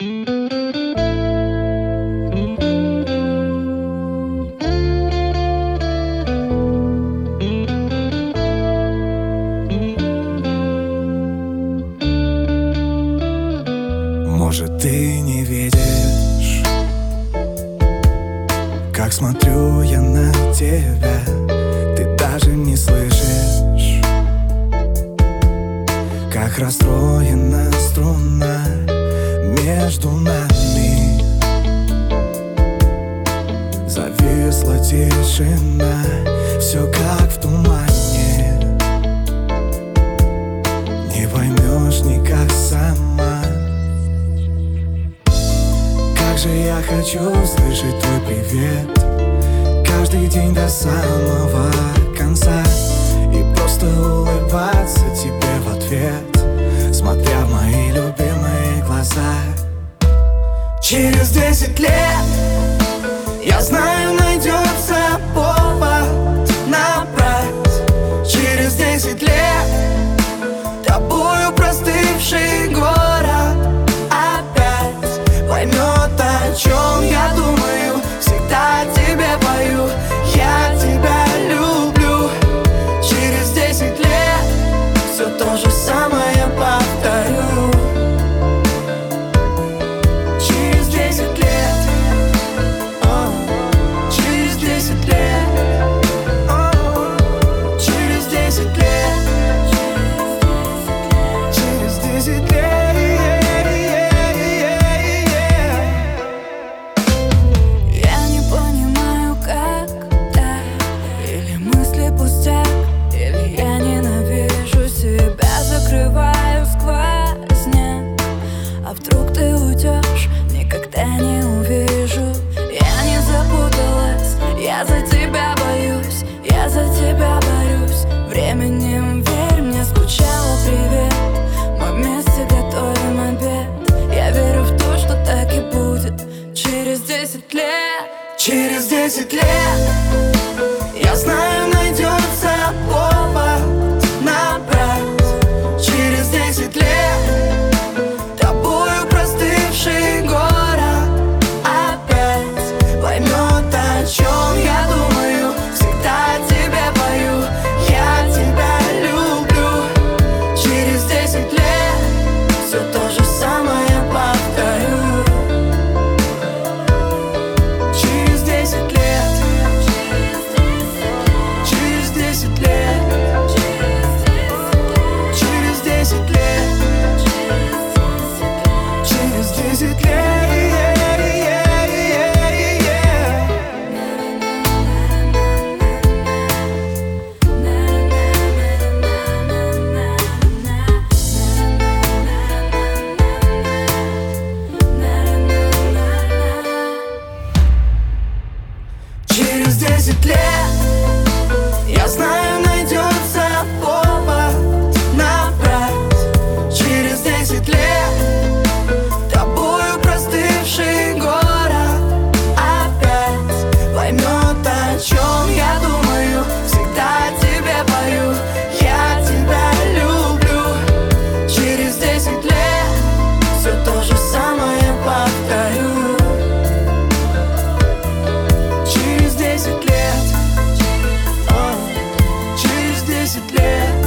Может, ты не видишь, как смотрю я на тебя, ты даже не слышишь, как расстроена струна между нами. Зависла тишина, все как в тумане. Не поймешь никак сама. Как же я хочу слышать твой привет Каждый день до самого десять лет. Я знаю, найдется повод набрать. Через десять лет Тобою простывший город опять Поймет, о чем я думаю. Всегда тебе пою Я тебя люблю. Через десять лет все то же самое. Isso trem. is het live.